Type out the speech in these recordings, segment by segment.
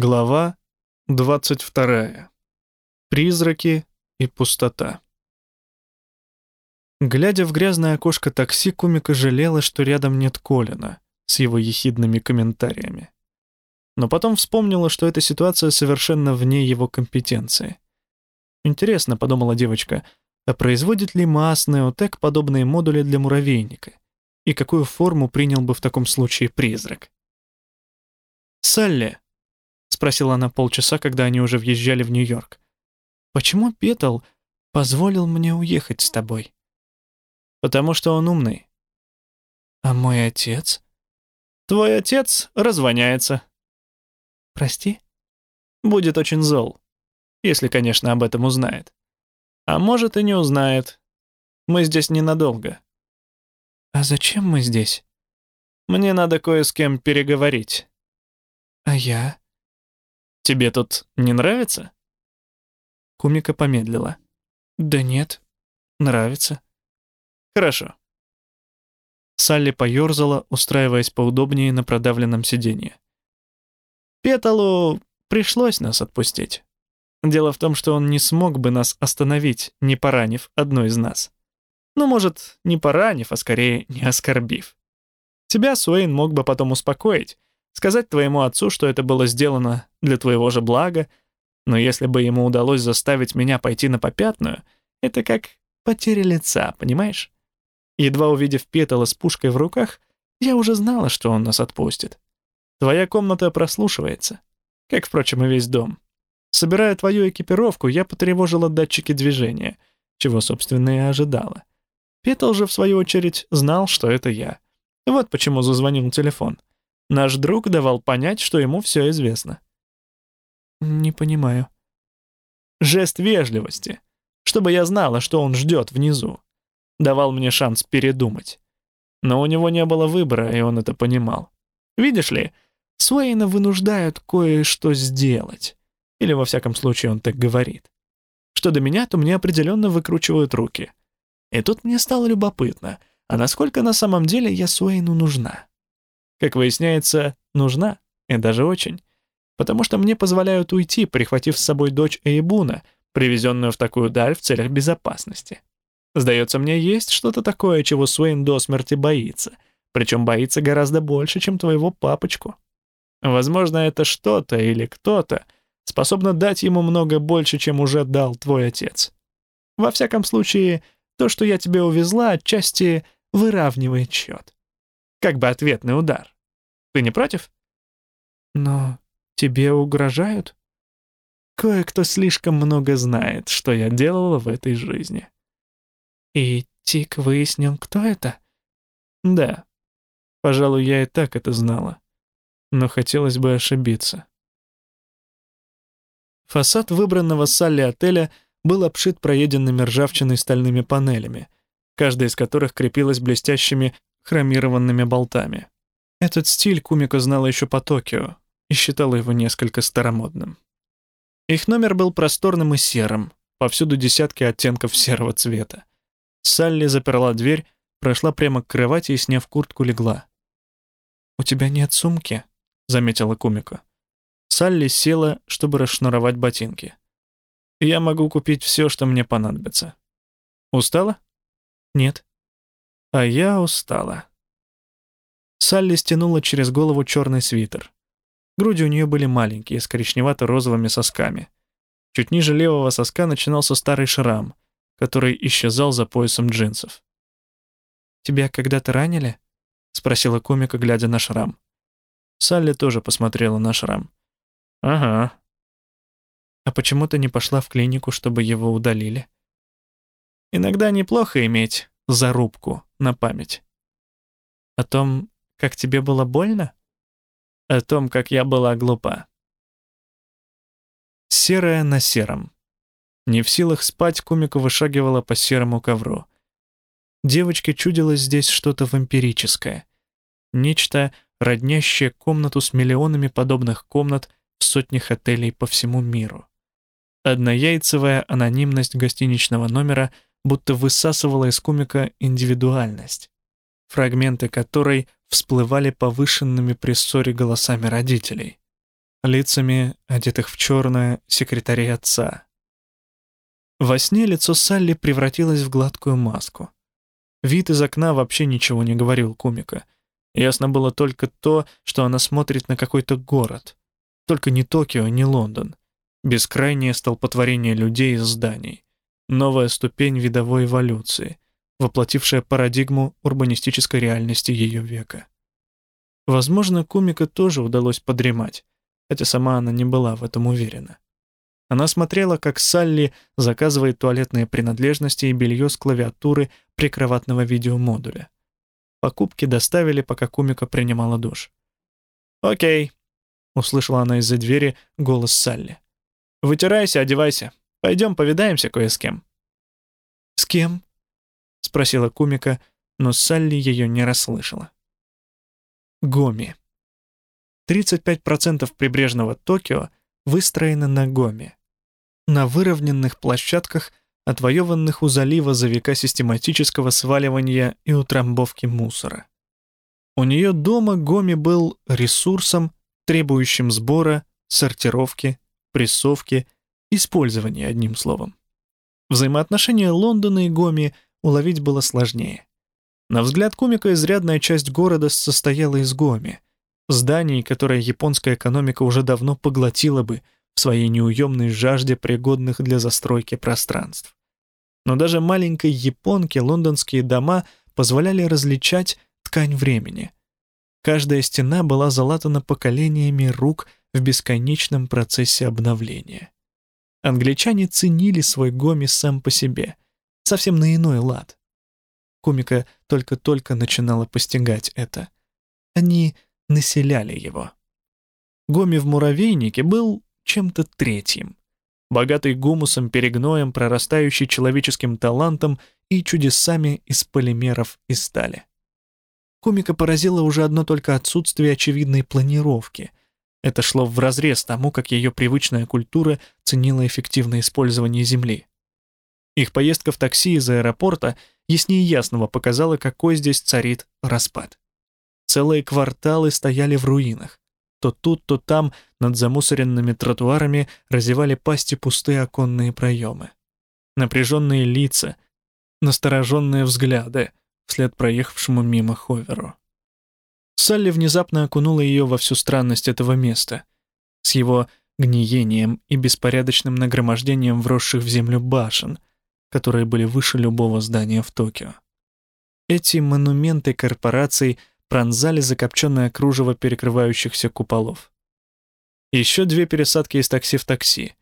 Глава 22. Призраки и пустота. Глядя в грязное окошко такси, Кумика жалела, что рядом нет Колина с его ехидными комментариями. Но потом вспомнила, что эта ситуация совершенно вне его компетенции. Интересно, подумала девочка, а производит ли МААС Неотек подобные модули для муравейника? И какую форму принял бы в таком случае призрак? «Салли», — спросила она полчаса, когда они уже въезжали в Нью-Йорк. «Почему Петл позволил мне уехать с тобой?» «Потому что он умный». «А мой отец?» «Твой отец развоняется». «Прости?» «Будет очень зол, если, конечно, об этом узнает. А может, и не узнает. Мы здесь ненадолго». «А зачем мы здесь?» «Мне надо кое с кем переговорить». «А я?» Тебе тут не нравится?» Кумика помедлила. «Да нет, нравится». «Хорошо». Салли поёрзала, устраиваясь поудобнее на продавленном сиденье. «Петалу пришлось нас отпустить. Дело в том, что он не смог бы нас остановить, не поранив одну из нас. Ну, может, не поранив, а скорее не оскорбив. Тебя Суэйн мог бы потом успокоить, сказать твоему отцу, что это было сделано для твоего же блага, но если бы ему удалось заставить меня пойти на попятную, это как потеря лица, понимаешь? Едва увидев Петала с пушкой в руках, я уже знала, что он нас отпустит. Твоя комната прослушивается, как, впрочем, и весь дом. Собирая твою экипировку, я потревожила датчики движения, чего, собственно, и ожидала. Петл же, в свою очередь, знал, что это я. Вот почему зазвонил телефон. Наш друг давал понять, что ему все известно. «Не понимаю». «Жест вежливости, чтобы я знала, что он ждет внизу. Давал мне шанс передумать. Но у него не было выбора, и он это понимал. Видишь ли, Суэйна вынуждают кое-что сделать. Или, во всяком случае, он так говорит. Что до меня, то мне определенно выкручивают руки. И тут мне стало любопытно, а насколько на самом деле я Суэйну нужна. Как выясняется, нужна, и даже очень. Потому что мне позволяют уйти, прихватив с собой дочь Эйбуна, привезенную в такую даль в целях безопасности. Сдается мне, есть что-то такое, чего Суэйн до смерти боится, причем боится гораздо больше, чем твоего папочку. Возможно, это что-то или кто-то способно дать ему много больше, чем уже дал твой отец. Во всяком случае, то, что я тебе увезла, отчасти выравнивает счет как бы ответный удар. Ты не против? Но тебе угрожают? Кое-кто слишком много знает, что я делала в этой жизни. И Тик выяснил, кто это? Да. Пожалуй, я и так это знала. Но хотелось бы ошибиться. Фасад выбранного Салли отеля был обшит проеденными ржавчиной стальными панелями, каждая из которых крепилась блестящими хромированными болтами. Этот стиль Кумика знала еще по Токио и считала его несколько старомодным. Их номер был просторным и серым, повсюду десятки оттенков серого цвета. Салли заперла дверь, прошла прямо к кровати и, сняв куртку, легла. «У тебя нет сумки?» — заметила Кумика. Салли села, чтобы расшнуровать ботинки. «Я могу купить все, что мне понадобится». «Устала?» «Нет». А я устала. Салли стянула через голову черный свитер. Груди у нее были маленькие, с коричневато-розовыми сосками. Чуть ниже левого соска начинался старый шрам, который исчезал за поясом джинсов. «Тебя когда-то ранили?» — спросила комика, глядя на шрам. Салли тоже посмотрела на шрам. «Ага». «А почему ты не пошла в клинику, чтобы его удалили?» «Иногда неплохо иметь зарубку на память. О том, как тебе было больно? О том, как я была глупа. Серая на сером. Не в силах спать, Кумика вышагивала по серому ковру. Девочке чудилось здесь что-то вампирическое. Нечто, роднящее комнату с миллионами подобных комнат в сотнях отелей по всему миру. Однояйцевая анонимность гостиничного номера — будто высасывала из комика индивидуальность, фрагменты которой всплывали повышенными при ссоре голосами родителей. лицами, одетых в черное, секретарей отца. Во сне лицо Салли превратилось в гладкую маску. Вид из окна вообще ничего не говорил Кумика. Ясно было только то, что она смотрит на какой-то город. Только не Токио, не Лондон. Бескрайнее столпотворение людей и зданий. Новая ступень видовой эволюции, воплотившая парадигму урбанистической реальности ее века. Возможно, Кумика тоже удалось подремать, хотя сама она не была в этом уверена. Она смотрела, как Салли заказывает туалетные принадлежности и белье с клавиатуры прикроватного видеомодуля. Покупки доставили, пока Кумика принимала душ. «Окей», — услышала она из-за двери голос Салли. «Вытирайся, одевайся. Пойдем повидаемся кое с кем». «С кем?» — спросила Кумика, но Салли ее не расслышала. Гоми. 35% прибрежного Токио выстроено на Гоми на выровненных площадках, отвоеванных у залива за века систематического сваливания и утрамбовки мусора. У нее дома Гоми был ресурсом, требующим сбора, сортировки, прессовки, использования, одним словом. Взаимоотношения Лондона и Гоми уловить было сложнее. На взгляд комика изрядная часть города состояла из Гоми, зданий, которые японская экономика уже давно поглотила бы — в своей неуемной жажде пригодных для застройки пространств. Но даже маленькой японке лондонские дома позволяли различать ткань времени. Каждая стена была залатана поколениями рук в бесконечном процессе обновления. Англичане ценили свой гоми сам по себе, совсем на иной лад. Комика только-только начинала постигать это. Они населяли его. Гоми в муравейнике был чем-то третьим. Богатый гумусом, перегноем, прорастающий человеческим талантом и чудесами из полимеров и стали. Комика поразило уже одно только отсутствие очевидной планировки. Это шло вразрез тому, как ее привычная культура ценила эффективное использование земли. Их поездка в такси из аэропорта яснее ясного показала, какой здесь царит распад. Целые кварталы стояли в руинах. То тут, то там над замусоренными тротуарами разевали пасти пустые оконные проемы. Напряженные лица, настороженные взгляды вслед проехавшему мимо ховеру. Салли внезапно окунула ее во всю странность этого места, с его гниением и беспорядочным нагромождением вросших в землю башен, которые были выше любого здания в Токио. Эти монументы корпораций пронзали закопченное кружево перекрывающихся куполов. Еще две пересадки из такси в такси.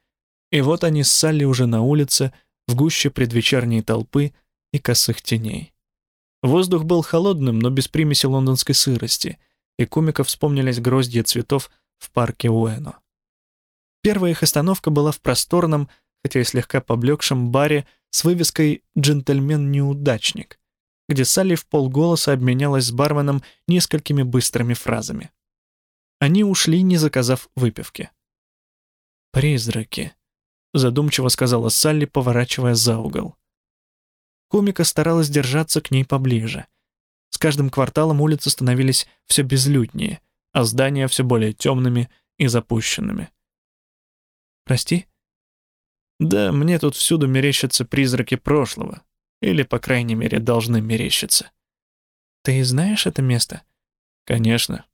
И вот они с Салли уже на улице, в гуще предвечерней толпы и косых теней. Воздух был холодным, но без примеси лондонской сырости, и комиков вспомнились гроздья цветов в парке Уэно. Первая их остановка была в просторном, хотя и слегка поблекшем баре с вывеской «Джентльмен-неудачник», где Салли в полголоса обменялась с барменом несколькими быстрыми фразами. Они ушли, не заказав выпивки. «Призраки», — задумчиво сказала Салли, поворачивая за угол. Комика старалась держаться к ней поближе. С каждым кварталом улицы становились все безлюднее, а здания все более темными и запущенными. «Прости?» «Да, мне тут всюду мерещатся призраки прошлого, или, по крайней мере, должны мерещиться. Ты знаешь это место? Конечно.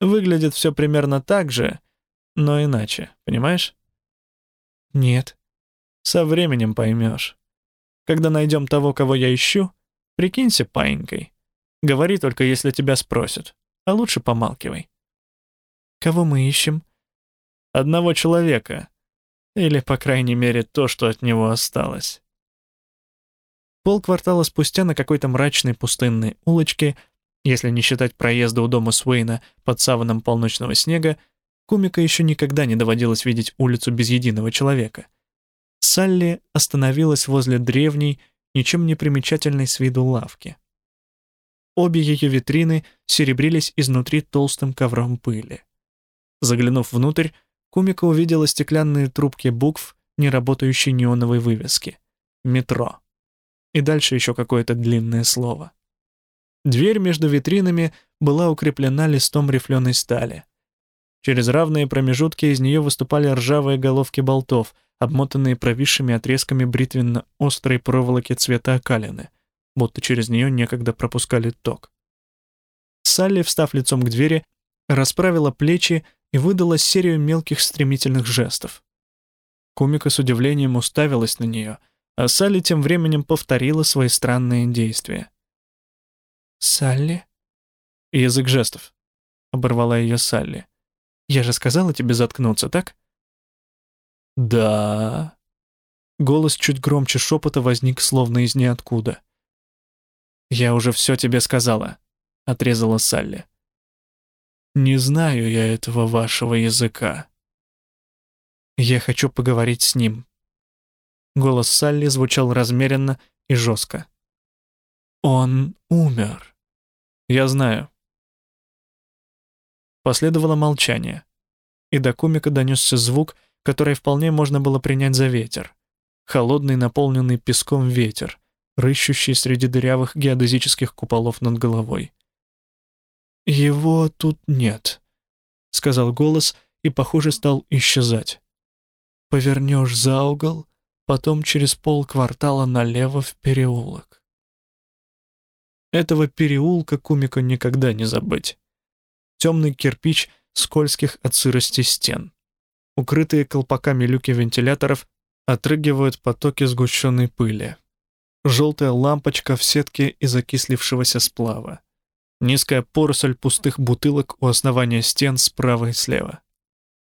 Выглядит все примерно так же, но иначе, понимаешь? Нет. Со временем поймешь. Когда найдем того, кого я ищу, прикинься паинькой. Говори только, если тебя спросят, а лучше помалкивай. Кого мы ищем? Одного человека. Или, по крайней мере, то, что от него осталось. Полквартала спустя на какой-то мрачной пустынной улочке, если не считать проезда у дома Суэйна под саваном полночного снега, Кумика еще никогда не доводилось видеть улицу без единого человека. Салли остановилась возле древней, ничем не примечательной с виду лавки. Обе ее витрины серебрились изнутри толстым ковром пыли. Заглянув внутрь, Кумика увидела стеклянные трубки букв неработающей неоновой вывески. «Метро» и дальше еще какое-то длинное слово. Дверь между витринами была укреплена листом рифленой стали. Через равные промежутки из нее выступали ржавые головки болтов, обмотанные провисшими отрезками бритвенно-острой проволоки цвета окалины, будто через нее некогда пропускали ток. Салли, встав лицом к двери, расправила плечи и выдала серию мелких стремительных жестов. Кумика с удивлением уставилась на нее, а Салли тем временем повторила свои странные действия. «Салли?» «Язык жестов», — оборвала ее Салли. «Я же сказала тебе заткнуться, так?» «Да...» Голос чуть громче шепота возник словно из ниоткуда. «Я уже все тебе сказала», — отрезала Салли. «Не знаю я этого вашего языка». «Я хочу поговорить с ним». Голос Салли звучал размеренно и жестко. «Он умер». «Я знаю». Последовало молчание, и до комика донесся звук, который вполне можно было принять за ветер. Холодный, наполненный песком ветер, рыщущий среди дырявых геодезических куполов над головой. «Его тут нет», — сказал голос и, похоже, стал исчезать. «Повернешь за угол, потом через полквартала налево в переулок». Этого переулка Кумику никогда не забыть. Темный кирпич скользких от сырости стен. Укрытые колпаками люки вентиляторов отрыгивают потоки сгущенной пыли. Желтая лампочка в сетке из окислившегося сплава. Низкая поросль пустых бутылок у основания стен справа и слева.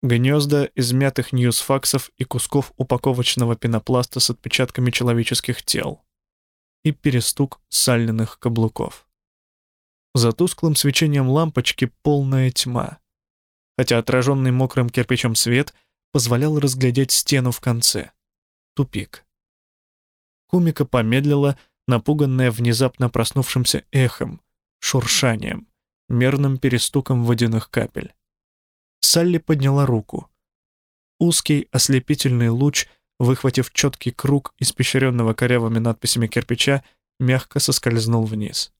Гнезда измятых ньюсфаксов и кусков упаковочного пенопласта с отпечатками человеческих тел. И перестук сальных каблуков. За тусклым свечением лампочки полная тьма. Хотя отраженный мокрым кирпичом свет позволял разглядеть стену в конце. Тупик. Кумика помедлила, напуганная внезапно проснувшимся эхом, шуршанием, мерным перестуком водяных капель. Салли подняла руку. Узкий ослепительный луч, выхватив четкий круг испещренного корявыми надписями кирпича, мягко соскользнул вниз.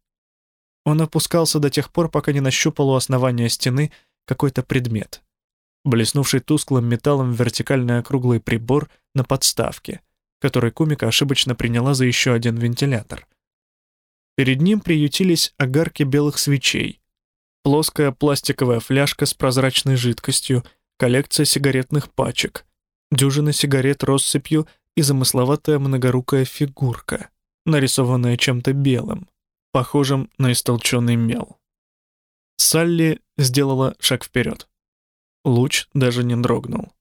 Он опускался до тех пор, пока не нащупал у основания стены какой-то предмет. Блеснувший тусклым металлом вертикальный округлый прибор на подставке, который Кумика ошибочно приняла за еще один вентилятор. Перед ним приютились огарки белых свечей, плоская пластиковая фляжка с прозрачной жидкостью, коллекция сигаретных пачек, дюжина сигарет россыпью и замысловатая многорукая фигурка, нарисованная чем-то белым, похожим на истолченный мел. Салли сделала шаг вперед. Луч даже не дрогнул.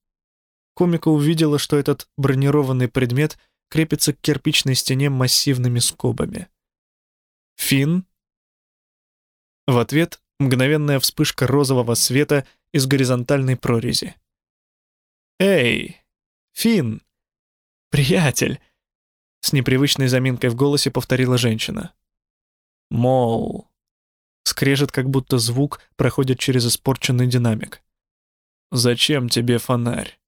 Комика увидела, что этот бронированный предмет крепится к кирпичной стене массивными скобами. Фин. В ответ мгновенная вспышка розового света из горизонтальной прорези. «Эй, Фин, Приятель!» С непривычной заминкой в голосе повторила женщина. «Мол...» Скрежет, как будто звук проходит через испорченный динамик. «Зачем тебе фонарь?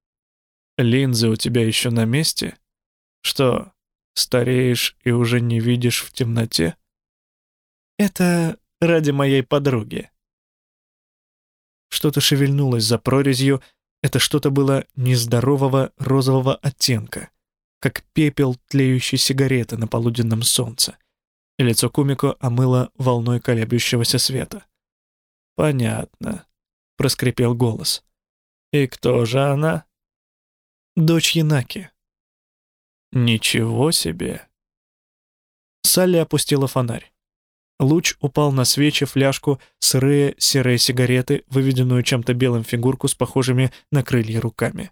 Линзы у тебя еще на месте? Что, стареешь и уже не видишь в темноте?» Это ради моей подруги. Что-то шевельнулось за прорезью, это что-то было нездорового розового оттенка, как пепел тлеющей сигареты на полуденном солнце, и лицо Кумико омыло волной колеблющегося света. «Понятно», — проскрипел голос. «И кто же она?» «Дочь Янаки». «Ничего себе!» Салли опустила фонарь. Луч упал на свечи, фляжку, сырые серые сигареты, выведенную чем-то белым фигурку с похожими на крылья руками.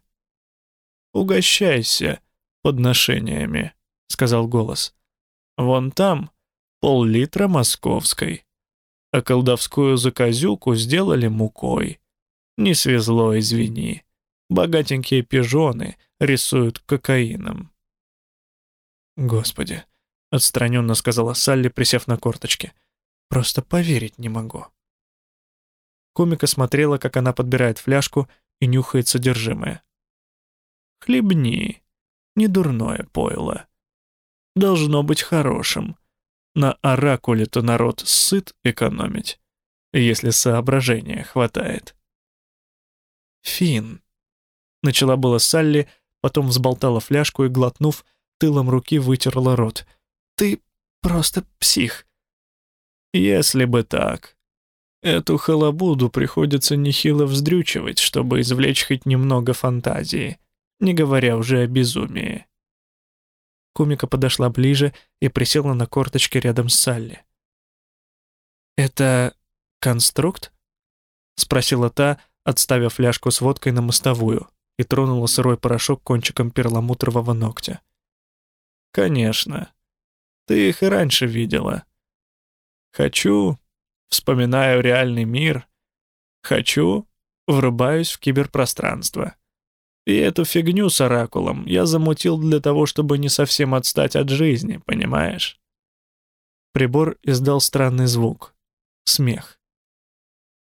«Угощайся подношениями», — сказал голос. «Вон там пол-литра московской, а колдовскую заказюку сделали мукой. Не свезло, извини. Богатенькие пижоны рисуют кокаином». «Господи», отстраненно сказала Салли, присев на корточки. Просто поверить не могу. Комика смотрела, как она подбирает фляжку и нюхает содержимое. «Хлебни, недурное пойло. Должно быть хорошим. На оракуле-то народ сыт экономить, если соображения хватает». Фин. Начала была Салли, потом взболтала фляжку и, глотнув, тылом руки вытерла рот. «Ты просто псих». «Если бы так. Эту халабуду приходится нехило вздрючивать, чтобы извлечь хоть немного фантазии, не говоря уже о безумии». Кумика подошла ближе и присела на корточки рядом с Салли. «Это конструкт?» — спросила та, отставив фляжку с водкой на мостовую, и тронула сырой порошок кончиком перламутрового ногтя. «Конечно. Ты их и раньше видела. Хочу, вспоминаю реальный мир. Хочу, врубаюсь в киберпространство. И эту фигню с оракулом я замутил для того, чтобы не совсем отстать от жизни, понимаешь?» Прибор издал странный звук. Смех.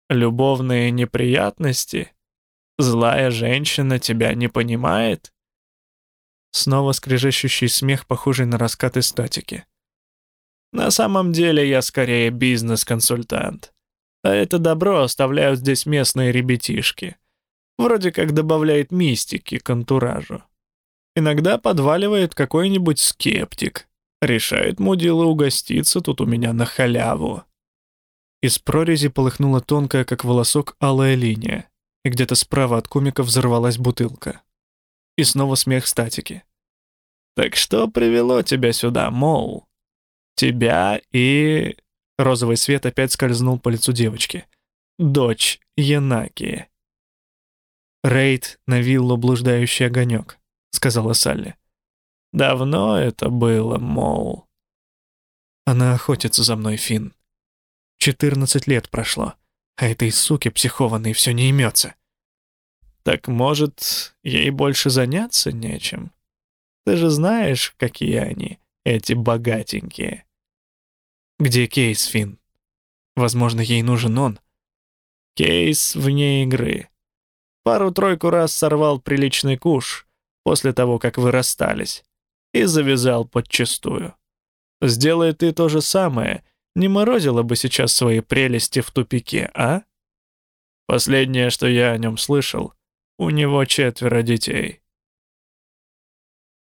«Любовные неприятности? Злая женщина тебя не понимает?» Снова скрежещущий смех, похожий на раскаты статики. «На самом деле я скорее бизнес-консультант. А это добро оставляют здесь местные ребятишки. Вроде как добавляет мистики к антуражу. Иногда подваливает какой-нибудь скептик. Решает мудила угоститься тут у меня на халяву. Из прорези полыхнула тонкая, как волосок, алая линия, и где-то справа от комика взорвалась бутылка. И снова смех статики. «Так что привело тебя сюда, мол? Тебя и...» Розовый свет опять скользнул по лицу девочки. «Дочь Янакии». «Рейд на виллу блуждающий огонек», — сказала Салли. «Давно это было, мол». «Она охотится за мной, Финн. Четырнадцать лет прошло, а этой суки психованной все не имется». «Так, может, ей больше заняться нечем? Ты же знаешь, какие они, эти богатенькие». «Где Кейс, Финн? Возможно, ей нужен он». «Кейс вне игры. Пару-тройку раз сорвал приличный куш после того, как вы расстались, и завязал подчистую. Сделай ты то же самое, не морозила бы сейчас свои прелести в тупике, а? Последнее, что я о нем слышал, у него четверо детей.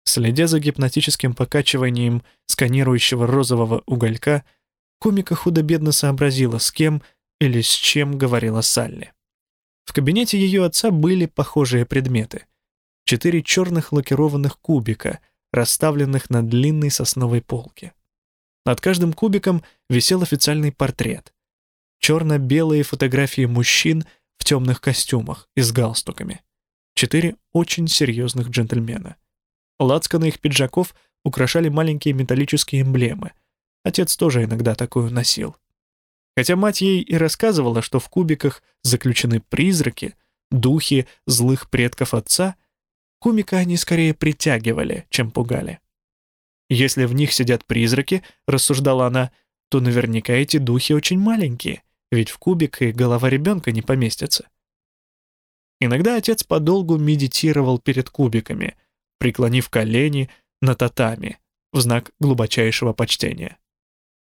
Следя за гипнотическим покачиванием сканирующего розового уголька, комика худо-бедно сообразила, с кем или с чем говорила Салли. В кабинете ее отца были похожие предметы. Четыре черных лакированных кубика, расставленных на длинной сосновой полке. Над каждым кубиком висел официальный портрет. Черно-белые фотографии мужчин в темных костюмах и с галстуками. Четыре очень серьезных джентльмена. Лацканы их пиджаков украшали маленькие металлические эмблемы. Отец тоже иногда такую носил. Хотя мать ей и рассказывала, что в кубиках заключены призраки, духи злых предков отца, кумика они скорее притягивали, чем пугали. Если в них сидят призраки, рассуждала она, то наверняка эти духи очень маленькие, ведь в кубик и голова ребенка не поместится. Иногда отец подолгу медитировал перед кубиками, преклонив колени на татами в знак глубочайшего почтения.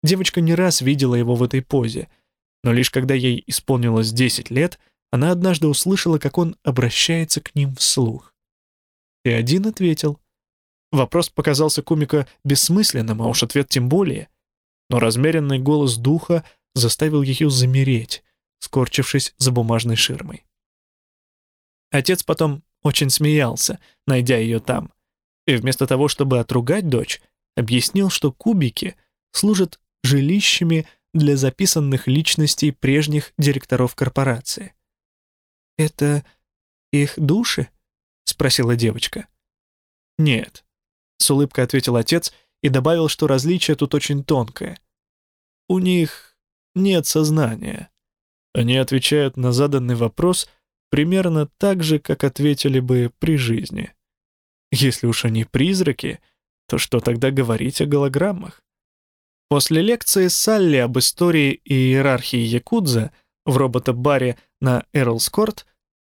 Девочка не раз видела его в этой позе, но лишь когда ей исполнилось 10 лет, она однажды услышала, как он обращается к ним вслух. И один ответил. Вопрос показался комика бессмысленным, а уж ответ тем более. Но размеренный голос духа заставил ее замереть, скорчившись за бумажной ширмой. Отец потом очень смеялся, найдя ее там, и вместо того, чтобы отругать дочь, объяснил, что кубики служат жилищами для записанных личностей прежних директоров корпорации. «Это их души?» — спросила девочка. «Нет», — с улыбкой ответил отец и добавил, что различие тут очень тонкое. «У них нет сознания. Они отвечают на заданный вопрос примерно так же, как ответили бы при жизни. Если уж они призраки, то что тогда говорить о голограммах? После лекции Салли об истории и иерархии Якудза в робота-баре на Эрлскорт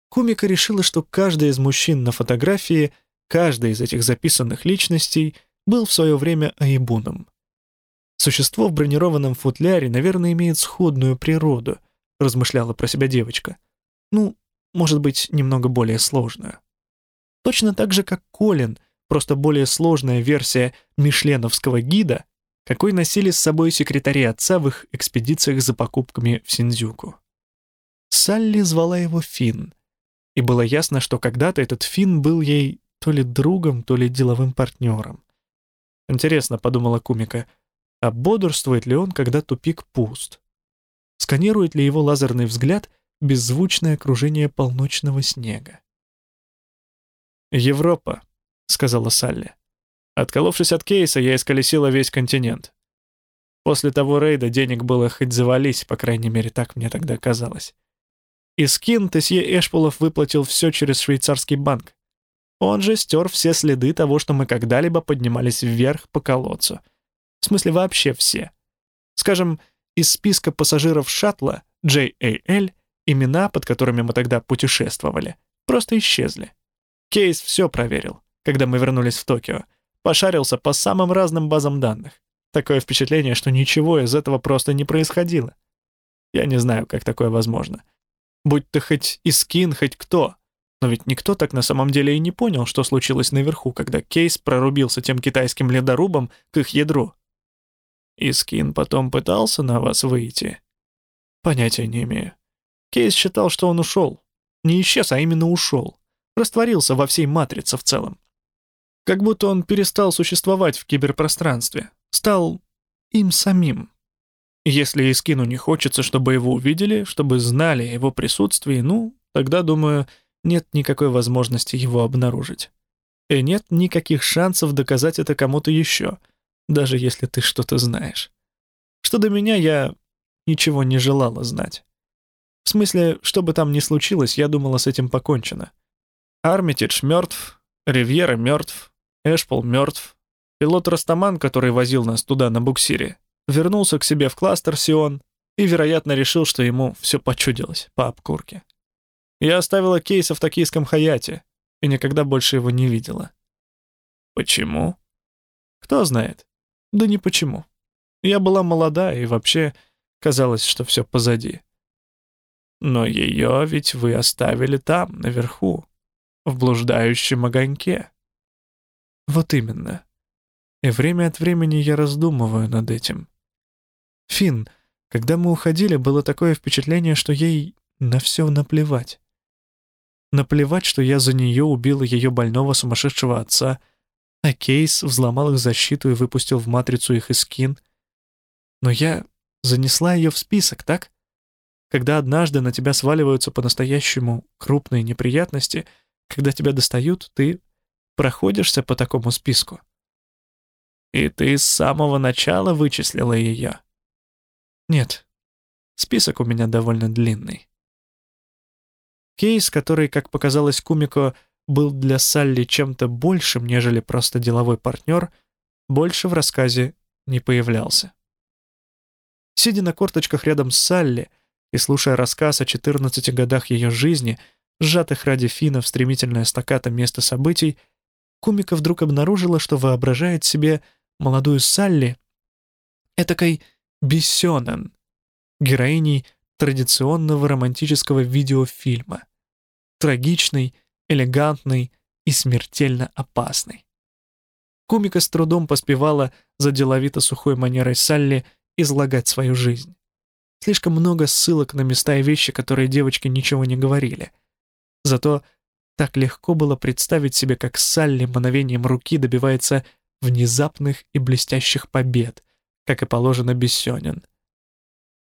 Кумика решила, что каждый из мужчин на фотографии, каждый из этих записанных личностей был в свое время аибуном. Существо в бронированном футляре, наверное, имеет сходную природу, размышляла про себя девочка. Ну, может быть, немного более сложную. Точно так же, как Колин, просто более сложная версия мишленовского гида, какой носили с собой секретари отца в их экспедициях за покупками в Синдзюку. Салли звала его Финн, и было ясно, что когда-то этот Финн был ей то ли другом, то ли деловым партнером. Интересно, подумала Кумика, а бодрствует ли он, когда тупик пуст? Сканирует ли его лазерный взгляд беззвучное окружение полночного снега? «Европа», — сказала Салли. Отколовшись от кейса, я исколесила весь континент. После того рейда денег было хоть завались, по крайней мере, так мне тогда казалось. И скин Тесье Эшпулов выплатил все через швейцарский банк. Он же стер все следы того, что мы когда-либо поднимались вверх по колодцу. В смысле, вообще все. Скажем, из списка пассажиров шаттла JAL имена, под которыми мы тогда путешествовали, просто исчезли. Кейс все проверил, когда мы вернулись в Токио. Пошарился по самым разным базам данных. Такое впечатление, что ничего из этого просто не происходило. Я не знаю, как такое возможно. Будь то хоть Искин, хоть кто. Но ведь никто так на самом деле и не понял, что случилось наверху, когда Кейс прорубился тем китайским ледорубом к их ядру. Искин потом пытался на вас выйти? Понятия не имею. Кейс считал, что он ушел. Не исчез, а именно ушел. Растворился во всей матрице в целом. Как будто он перестал существовать в киберпространстве. Стал им самим. Если Искину не хочется, чтобы его увидели, чтобы знали о его присутствии, ну, тогда, думаю, нет никакой возможности его обнаружить. И нет никаких шансов доказать это кому-то еще, даже если ты что-то знаешь. Что до меня, я ничего не желала знать. В смысле, что бы там ни случилось, я думала, с этим покончено. Армитидж мертв, Ривьера мертв, Эшпол мертв. Пилот Растаман, который возил нас туда на буксире, вернулся к себе в кластер Сион и, вероятно, решил, что ему все почудилось по обкурке. Я оставила кейса в токийском Хаяте и никогда больше его не видела. Почему? Кто знает. Да не почему. Я была молода и вообще казалось, что все позади. Но ее ведь вы оставили там, наверху, в блуждающем огоньке. Вот именно. И время от времени я раздумываю над этим. Фин, когда мы уходили, было такое впечатление, что ей на все наплевать. Наплевать, что я за нее убила ее больного сумасшедшего отца, а Кейс взломал их защиту и выпустил в матрицу их искин. Но я занесла ее в список, так? Когда однажды на тебя сваливаются по-настоящему крупные неприятности, когда тебя достают, ты проходишься по такому списку. И ты с самого начала вычислила ее. Нет, список у меня довольно длинный. Кейс, который, как показалось Кумико, был для Салли чем-то большим, нежели просто деловой партнер, больше в рассказе не появлялся. Сидя на корточках рядом с Салли и слушая рассказ о 14 годах ее жизни, сжатых ради Фина в стремительное стаката место событий, Кумика вдруг обнаружила, что воображает себе молодую Салли этакой Бессёнен, героиней традиционного романтического видеофильма. Трагичной, элегантной и смертельно опасной. Кумика с трудом поспевала за деловито сухой манерой Салли излагать свою жизнь. Слишком много ссылок на места и вещи, которые девочке ничего не говорили. Зато так легко было представить себе, как Салли мановением руки добивается внезапных и блестящих побед, как и положено Бессёнин.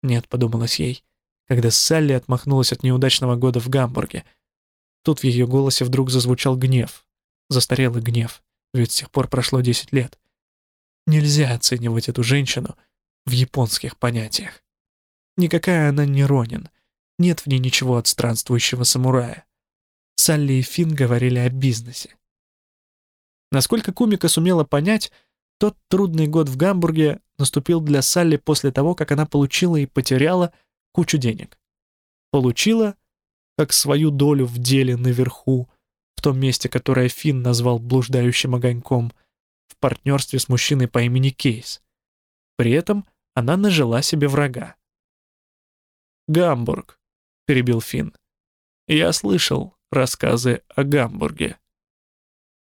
Нет, подумалось ей, когда Салли отмахнулась от неудачного года в Гамбурге. Тут в ее голосе вдруг зазвучал гнев, застарелый гнев, ведь с тех пор прошло 10 лет. Нельзя оценивать эту женщину в японских понятиях. Никакая она не Ронин, нет в ней ничего от странствующего самурая. Салли и Финн говорили о бизнесе. Насколько Кумика сумела понять, тот трудный год в Гамбурге наступил для Салли после того, как она получила и потеряла кучу денег. Получила, как свою долю в деле наверху, в том месте, которое Финн назвал блуждающим огоньком, в партнерстве с мужчиной по имени Кейс. При этом она нажила себе врага. «Гамбург», — перебил Финн. Я слышал рассказы о Гамбурге.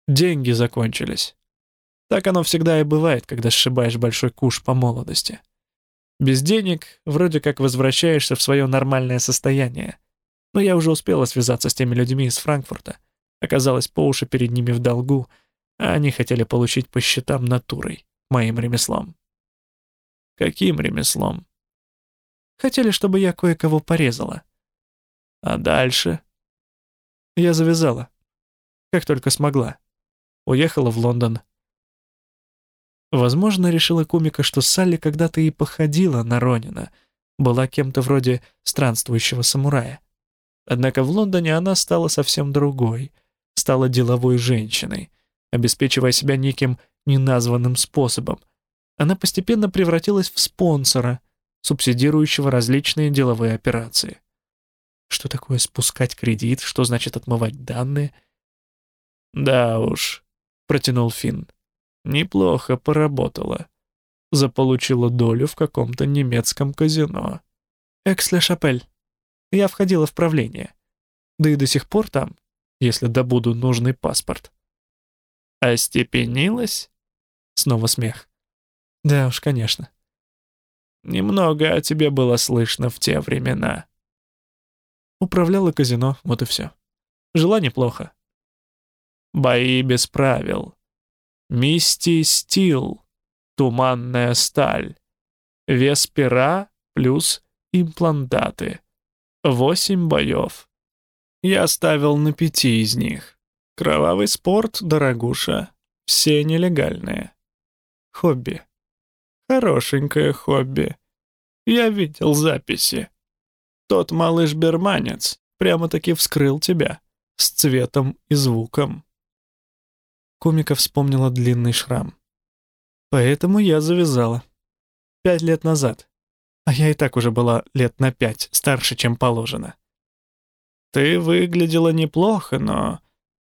Деньги закончились. Так оно всегда и бывает, когда сшибаешь большой куш по молодости. Без денег вроде как возвращаешься в свое нормальное состояние. Но я уже успела связаться с теми людьми из Франкфурта. Оказалось, по уши перед ними в долгу, а они хотели получить по счетам натурой, моим ремеслом. Каким ремеслом? Хотели, чтобы я кое-кого порезала. А дальше? Я завязала. Как только смогла. Уехала в Лондон. Возможно, решила комика, что Салли когда-то и походила на Ронина, была кем-то вроде странствующего самурая. Однако в Лондоне она стала совсем другой, стала деловой женщиной, обеспечивая себя неким неназванным способом. Она постепенно превратилась в спонсора, субсидирующего различные деловые операции. Что такое спускать кредит, что значит отмывать данные? «Да уж», — протянул Финн. Неплохо поработала. Заполучила долю в каком-то немецком казино. Экс-Ле-Шапель. Я входила в правление. Да и до сих пор там, если добуду нужный паспорт. Остепенилась? Снова смех. Да уж, конечно. Немного о тебе было слышно в те времена. Управляла казино, вот и все. Жила неплохо. Бои без правил. Мисти Стил, туманная сталь. Вес пера плюс имплантаты. Восемь боев. Я ставил на пяти из них. Кровавый спорт, дорогуша. Все нелегальные. Хобби. Хорошенькое хобби. Я видел записи. Тот малыш-берманец прямо-таки вскрыл тебя с цветом и звуком. Комика вспомнила длинный шрам. Поэтому я завязала. Пять лет назад. А я и так уже была лет на пять старше, чем положено. Ты выглядела неплохо, но...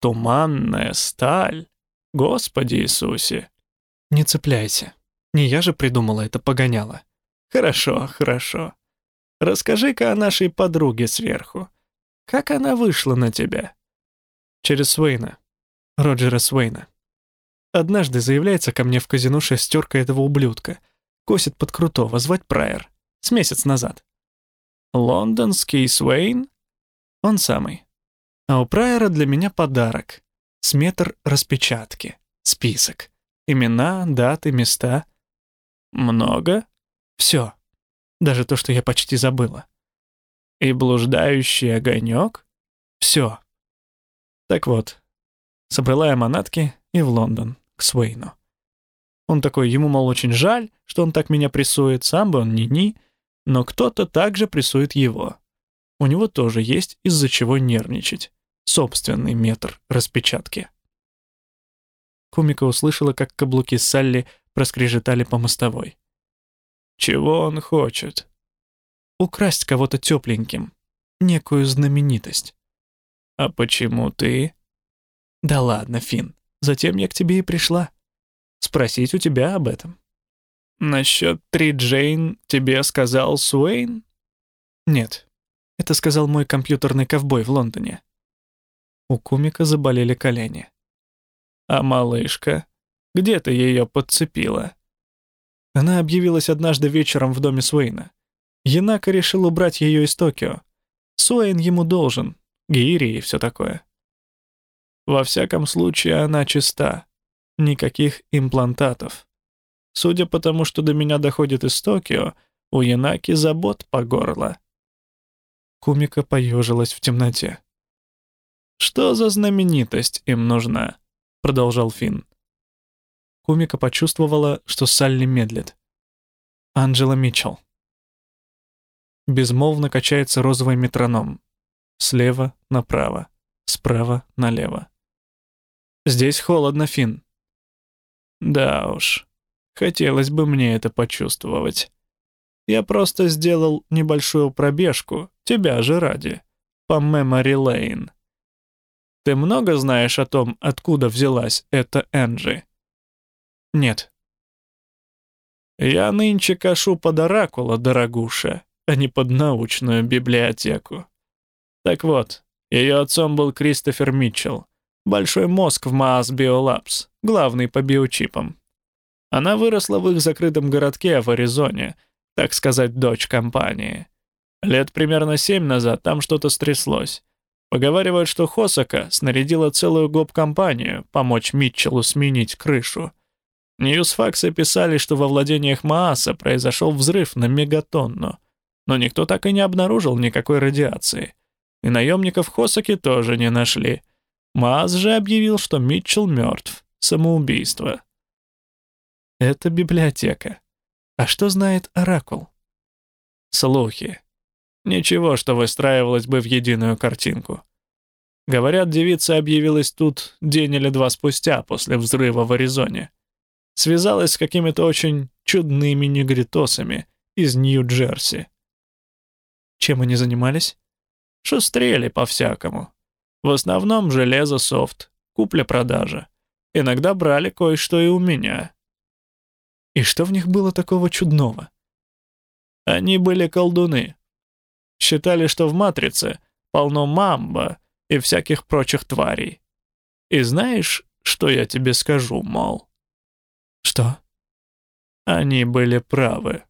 Туманная сталь. Господи Иисусе. Не цепляйся. Не я же придумала это погоняло. Хорошо, хорошо. Расскажи-ка о нашей подруге сверху. Как она вышла на тебя? Через Суэйна. Роджера Суэйна. Однажды заявляется ко мне в казино шестерка этого ублюдка. Косит под крутого, звать Прайер. С месяц назад. Лондонский Суэйн? Он самый. А у Прайера для меня подарок. Сметр распечатки. Список. Имена, даты, места. Много? Все. Даже то, что я почти забыла. И блуждающий огонек? Все. Так вот, Собрала я манатки и в Лондон, к Свейну. Он такой, ему, мол, очень жаль, что он так меня прессует, сам бы он ни-ни, но кто-то также прессует его. У него тоже есть из-за чего нервничать. Собственный метр распечатки. Кумика услышала, как каблуки Салли проскрежетали по мостовой. «Чего он хочет?» «Украсть кого-то тепленьким, некую знаменитость». «А почему ты?» Да ладно, Фин. Затем я к тебе и пришла. Спросить у тебя об этом. Насчет Три Джейн тебе сказал Суэйн? Нет. Это сказал мой компьютерный ковбой в Лондоне. У Кумика заболели колени. А малышка? Где ты ее подцепила? Она объявилась однажды вечером в доме Суэйна. Янака решил убрать ее из Токио. Суэйн ему должен, гири и все такое. Во всяком случае, она чиста. Никаких имплантатов. Судя по тому, что до меня доходит из Токио, у Янаки забот по горло. Кумика поежилась в темноте. «Что за знаменитость им нужна?» — продолжал Финн. Кумика почувствовала, что Салли медлит. Анджела Митчелл. Безмолвно качается розовый метроном. Слева направо, справа налево. Здесь холодно, Фин. Да уж. Хотелось бы мне это почувствовать. Я просто сделал небольшую пробежку, тебя же ради, по Memory Lane. Ты много знаешь о том, откуда взялась эта Энджи? Нет. Я нынче кашу под оракула, дорогуша, а не под научную библиотеку. Так вот, Ее отцом был Кристофер Митчелл, большой мозг в Maas Biolabs, главный по биочипам. Она выросла в их закрытом городке в Аризоне, так сказать, дочь компании. Лет примерно семь назад там что-то стряслось. Поговаривают, что Хосака снарядила целую гоп-компанию помочь Митчеллу сменить крышу. Ньюсфаксы писали, что во владениях Мааса произошел взрыв на мегатонну, но никто так и не обнаружил никакой радиации. И наемников Хосаки тоже не нашли. Маас же объявил, что Митчелл мертв. Самоубийство. Это библиотека. А что знает Оракул? Слухи. Ничего, что выстраивалось бы в единую картинку. Говорят, девица объявилась тут день или два спустя после взрыва в Аризоне. Связалась с какими-то очень чудными негритосами из Нью-Джерси. Чем они занимались? Шустрели по-всякому. В основном железо, софт, купля-продажа. Иногда брали кое-что и у меня. И что в них было такого чудного? Они были колдуны. Считали, что в «Матрице» полно мамба и всяких прочих тварей. И знаешь, что я тебе скажу, мол? Что? Они были правы.